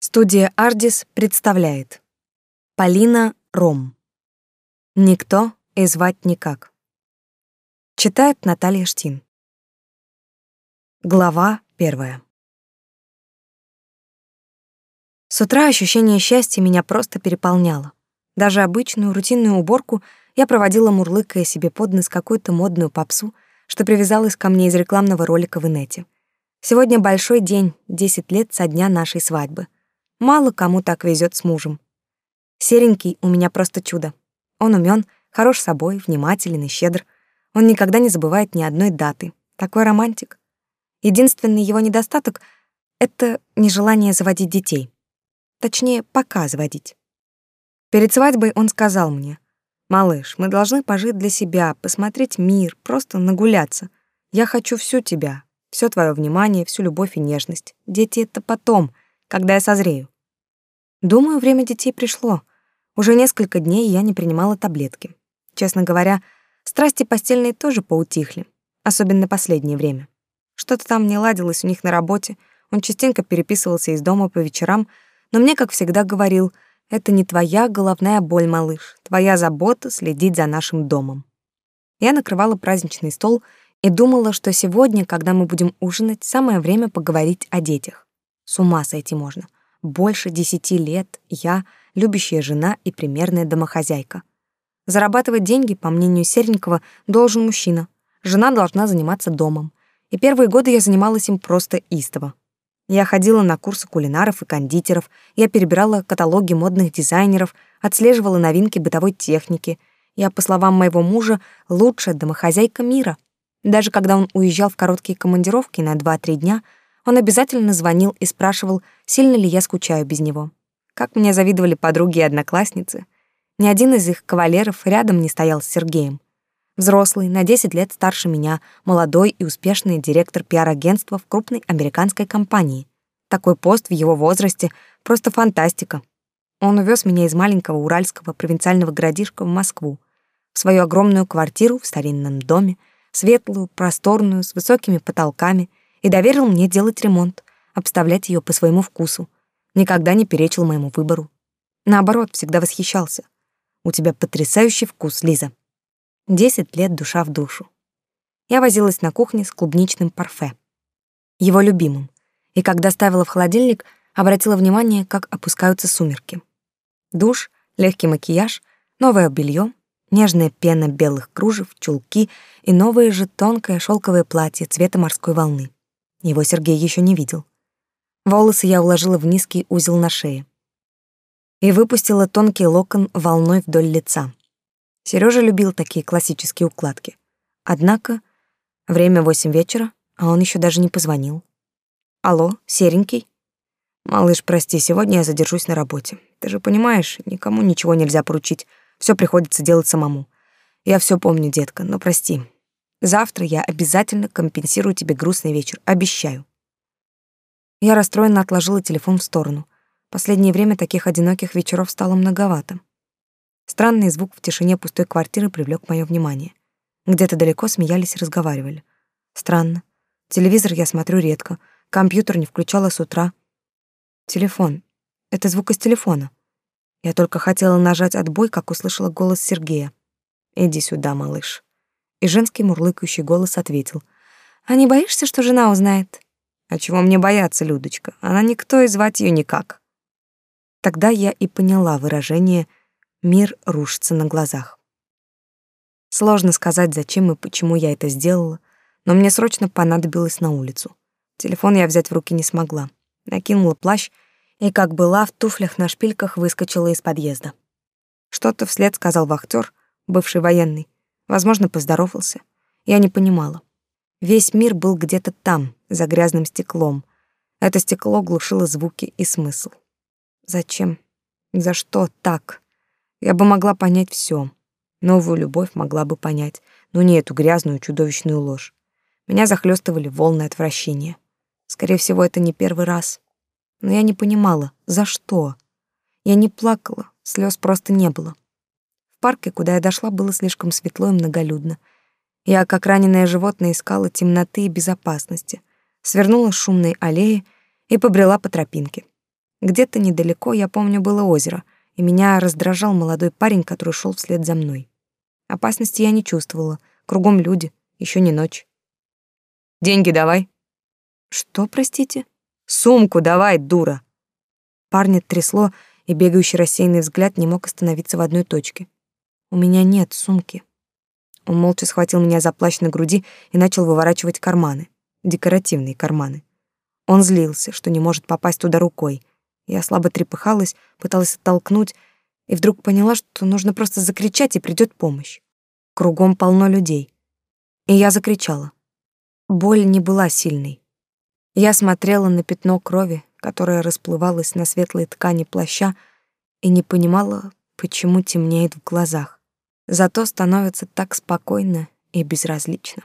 Студия «Ардис» представляет. Полина Ром. «Никто и звать никак» Читает Наталья Штин. Глава первая. С утра ощущение счастья меня просто переполняло. Даже обычную рутинную уборку я проводила, мурлыкая себе под нос какую-то модную попсу, что привязалась ко мне из рекламного ролика в инете. Сегодня большой день, 10 лет со дня нашей свадьбы — Мало кому так везет с мужем. Серенький у меня просто чудо. Он умен, хорош собой, внимателен и щедр. Он никогда не забывает ни одной даты. Такой романтик. Единственный его недостаток — это нежелание заводить детей. Точнее, пока заводить. Перед свадьбой он сказал мне, «Малыш, мы должны пожить для себя, посмотреть мир, просто нагуляться. Я хочу всю тебя, все твое внимание, всю любовь и нежность. Дети — это потом — когда я созрею. Думаю, время детей пришло. Уже несколько дней я не принимала таблетки. Честно говоря, страсти постельные тоже поутихли, особенно последнее время. Что-то там не ладилось у них на работе, он частенько переписывался из дома по вечерам, но мне, как всегда, говорил, это не твоя головная боль, малыш, твоя забота следить за нашим домом. Я накрывала праздничный стол и думала, что сегодня, когда мы будем ужинать, самое время поговорить о детях. С ума сойти можно. Больше десяти лет я любящая жена и примерная домохозяйка. Зарабатывать деньги, по мнению Серенького, должен мужчина. Жена должна заниматься домом. И первые годы я занималась им просто истово. Я ходила на курсы кулинаров и кондитеров, я перебирала каталоги модных дизайнеров, отслеживала новинки бытовой техники. Я, по словам моего мужа, лучшая домохозяйка мира. Даже когда он уезжал в короткие командировки на 2-3 дня — он обязательно звонил и спрашивал, сильно ли я скучаю без него. Как мне завидовали подруги и одноклассницы. Ни один из их кавалеров рядом не стоял с Сергеем. Взрослый, на 10 лет старше меня, молодой и успешный директор пиар-агентства в крупной американской компании. Такой пост в его возрасте — просто фантастика. Он увез меня из маленького уральского провинциального городишка в Москву, в свою огромную квартиру в старинном доме, светлую, просторную, с высокими потолками, и доверил мне делать ремонт, обставлять ее по своему вкусу. Никогда не перечил моему выбору. Наоборот, всегда восхищался. У тебя потрясающий вкус, Лиза. Десять лет душа в душу. Я возилась на кухне с клубничным парфе. Его любимым. И когда ставила в холодильник, обратила внимание, как опускаются сумерки. Душ, легкий макияж, новое белье, нежная пена белых кружев, чулки и новое же тонкое шелковое платье цвета морской волны. Его Сергей еще не видел. Волосы я уложила в низкий узел на шее и выпустила тонкий локон волной вдоль лица. Сережа любил такие классические укладки. Однако время восемь вечера, а он еще даже не позвонил. Алло, серенький? Малыш, прости, сегодня я задержусь на работе. Ты же понимаешь, никому ничего нельзя поручить. Все приходится делать самому. Я все помню, детка, но прости. Завтра я обязательно компенсирую тебе грустный вечер, обещаю. Я расстроенно отложила телефон в сторону. Последнее время таких одиноких вечеров стало многовато. Странный звук в тишине пустой квартиры привлек мое внимание. Где-то далеко смеялись и разговаривали. Странно. Телевизор я смотрю редко, компьютер не включала с утра. Телефон. Это звук из телефона. Я только хотела нажать отбой, как услышала голос Сергея. «Иди сюда, малыш» и женский мурлыкающий голос ответил. «А не боишься, что жена узнает?» «А чего мне бояться, Людочка? Она никто, и звать ее никак». Тогда я и поняла выражение «мир рушится на глазах». Сложно сказать, зачем и почему я это сделала, но мне срочно понадобилось на улицу. Телефон я взять в руки не смогла. Накинула плащ и, как была, в туфлях на шпильках выскочила из подъезда. Что-то вслед сказал вахтер, бывший военный, Возможно, поздоровался. Я не понимала. Весь мир был где-то там, за грязным стеклом. Это стекло глушило звуки и смысл. Зачем? За что так? Я бы могла понять все. Новую любовь могла бы понять, но не эту грязную чудовищную ложь. Меня захлестывали волны отвращения. Скорее всего, это не первый раз. Но я не понимала, за что. Я не плакала, слез просто не было. Парке, куда я дошла, было слишком светло и многолюдно. Я, как раненое животное, искала темноты и безопасности, свернула с шумной аллеи и побрела по тропинке. Где-то недалеко, я помню, было озеро, и меня раздражал молодой парень, который шел вслед за мной. Опасности я не чувствовала. Кругом люди, еще не ночь. «Деньги давай». «Что, простите?» «Сумку давай, дура!» Парня трясло, и бегающий рассеянный взгляд не мог остановиться в одной точке. «У меня нет сумки». Он молча схватил меня за плащ на груди и начал выворачивать карманы, декоративные карманы. Он злился, что не может попасть туда рукой. Я слабо трепыхалась, пыталась оттолкнуть, и вдруг поняла, что нужно просто закричать, и придет помощь. Кругом полно людей. И я закричала. Боль не была сильной. Я смотрела на пятно крови, которое расплывалось на светлой ткани плаща, и не понимала, почему темнеет в глазах. Зато становится так спокойно и безразлично.